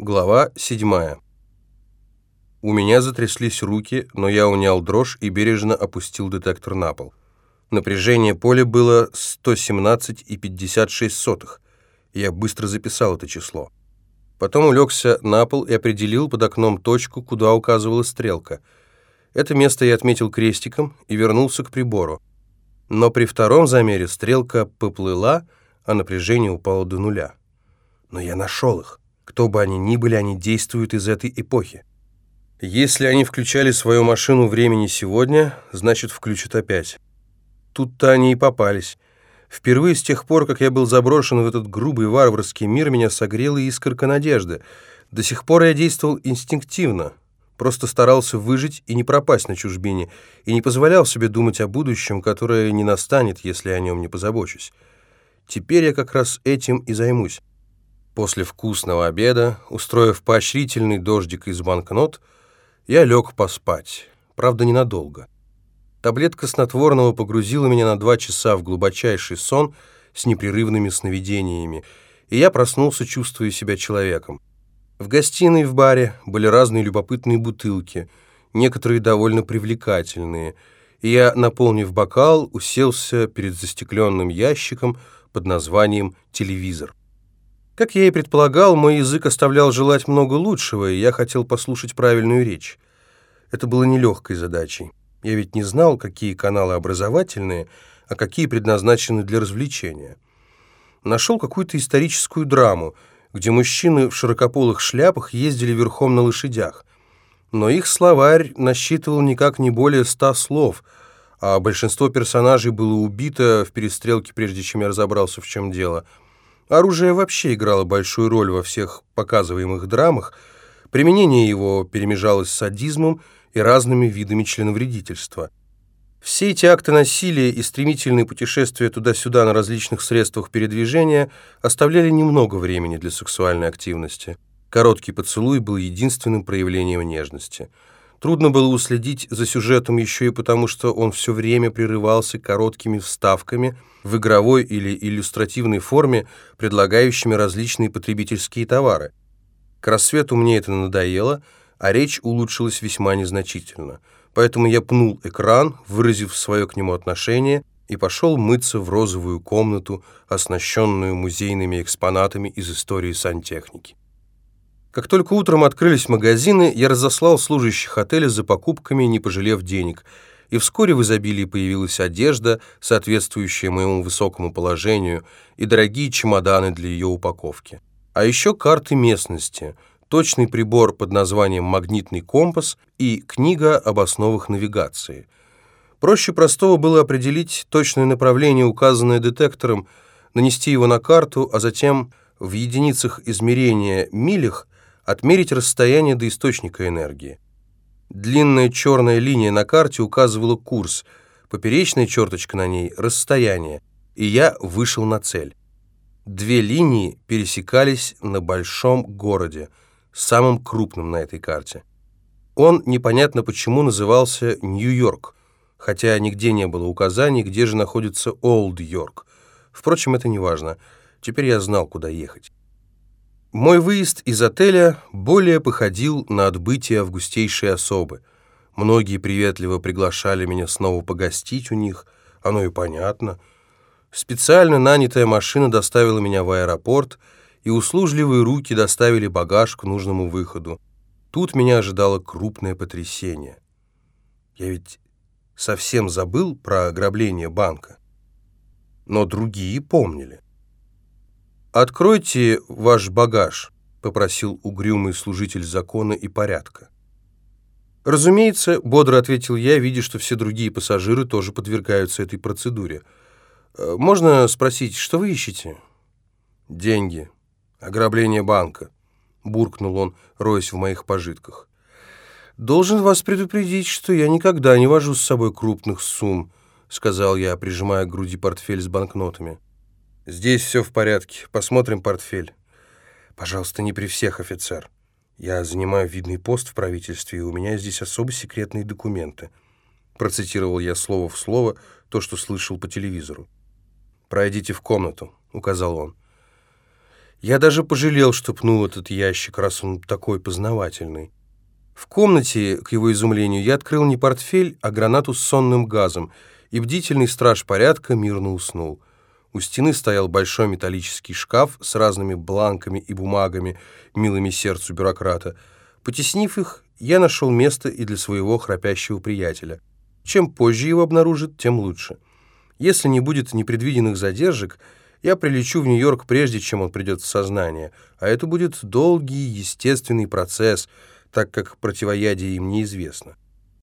Глава 7. У меня затряслись руки, но я унял дрожь и бережно опустил детектор на пол. Напряжение поля было 117,56. Я быстро записал это число. Потом улегся на пол и определил под окном точку, куда указывала стрелка. Это место я отметил крестиком и вернулся к прибору. Но при втором замере стрелка поплыла, а напряжение упало до нуля. Но я нашел их. Кто бы они ни были, они действуют из этой эпохи. Если они включали свою машину времени сегодня, значит, включат опять. Тут-то они и попались. Впервые с тех пор, как я был заброшен в этот грубый варварский мир, меня согрела искорка надежды. До сих пор я действовал инстинктивно, просто старался выжить и не пропасть на чужбине, и не позволял себе думать о будущем, которое не настанет, если я о нем не позабочусь. Теперь я как раз этим и займусь. После вкусного обеда, устроив поощрительный дождик из банкнот, я лег поспать, правда, ненадолго. Таблетка снотворного погрузила меня на два часа в глубочайший сон с непрерывными сновидениями, и я проснулся, чувствуя себя человеком. В гостиной в баре были разные любопытные бутылки, некоторые довольно привлекательные, и я, наполнив бокал, уселся перед застекленным ящиком под названием «телевизор». Как я и предполагал, мой язык оставлял желать много лучшего, и я хотел послушать правильную речь. Это было нелегкой задачей. Я ведь не знал, какие каналы образовательные, а какие предназначены для развлечения. Нашел какую-то историческую драму, где мужчины в широкополых шляпах ездили верхом на лошадях. Но их словарь насчитывал никак не более ста слов, а большинство персонажей было убито в перестрелке, прежде чем я разобрался, в чем дело – Оружие вообще играло большую роль во всех показываемых драмах, применение его перемежалось с садизмом и разными видами членовредительства. Все эти акты насилия и стремительные путешествия туда-сюда на различных средствах передвижения оставляли немного времени для сексуальной активности. Короткий поцелуй был единственным проявлением нежности – Трудно было уследить за сюжетом еще и потому, что он все время прерывался короткими вставками в игровой или иллюстративной форме, предлагающими различные потребительские товары. К рассвету мне это надоело, а речь улучшилась весьма незначительно. Поэтому я пнул экран, выразив свое к нему отношение, и пошел мыться в розовую комнату, оснащенную музейными экспонатами из истории сантехники. Как только утром открылись магазины, я разослал служащих отеля за покупками, не пожалев денег, и вскоре в изобилии появилась одежда, соответствующая моему высокому положению, и дорогие чемоданы для ее упаковки. А еще карты местности, точный прибор под названием «Магнитный компас» и книга об основах навигации. Проще простого было определить точное направление, указанное детектором, нанести его на карту, а затем в единицах измерения милях отмерить расстояние до источника энергии. Длинная черная линия на карте указывала курс, поперечная черточка на ней — расстояние, и я вышел на цель. Две линии пересекались на большом городе, самом крупном на этой карте. Он непонятно почему назывался Нью-Йорк, хотя нигде не было указаний, где же находится Олд-Йорк. Впрочем, это не важно. Теперь я знал, куда ехать. Мой выезд из отеля более походил на отбытие августейшей особы. Многие приветливо приглашали меня снова погостить у них, оно и понятно. Специально нанятая машина доставила меня в аэропорт, и услужливые руки доставили багаж к нужному выходу. Тут меня ожидало крупное потрясение. Я ведь совсем забыл про ограбление банка. Но другие помнили. «Откройте ваш багаж», — попросил угрюмый служитель закона и порядка. «Разумеется», — бодро ответил я, видя, что все другие пассажиры тоже подвергаются этой процедуре. «Э, «Можно спросить, что вы ищете?» «Деньги. Ограбление банка», — буркнул он, роясь в моих пожитках. «Должен вас предупредить, что я никогда не вожу с собой крупных сумм», — сказал я, прижимая к груди портфель с банкнотами. «Здесь все в порядке. Посмотрим портфель». «Пожалуйста, не при всех, офицер. Я занимаю видный пост в правительстве, и у меня здесь особо секретные документы». Процитировал я слово в слово то, что слышал по телевизору. «Пройдите в комнату», — указал он. Я даже пожалел, что пнул этот ящик, раз он такой познавательный. В комнате, к его изумлению, я открыл не портфель, а гранату с сонным газом, и бдительный страж порядка мирно уснул. У стены стоял большой металлический шкаф с разными бланками и бумагами, милыми сердцу бюрократа. Потеснив их, я нашел место и для своего храпящего приятеля. Чем позже его обнаружат, тем лучше. Если не будет непредвиденных задержек, я прилечу в Нью-Йорк прежде, чем он придет в сознание, а это будет долгий естественный процесс – так как противоядие им неизвестно.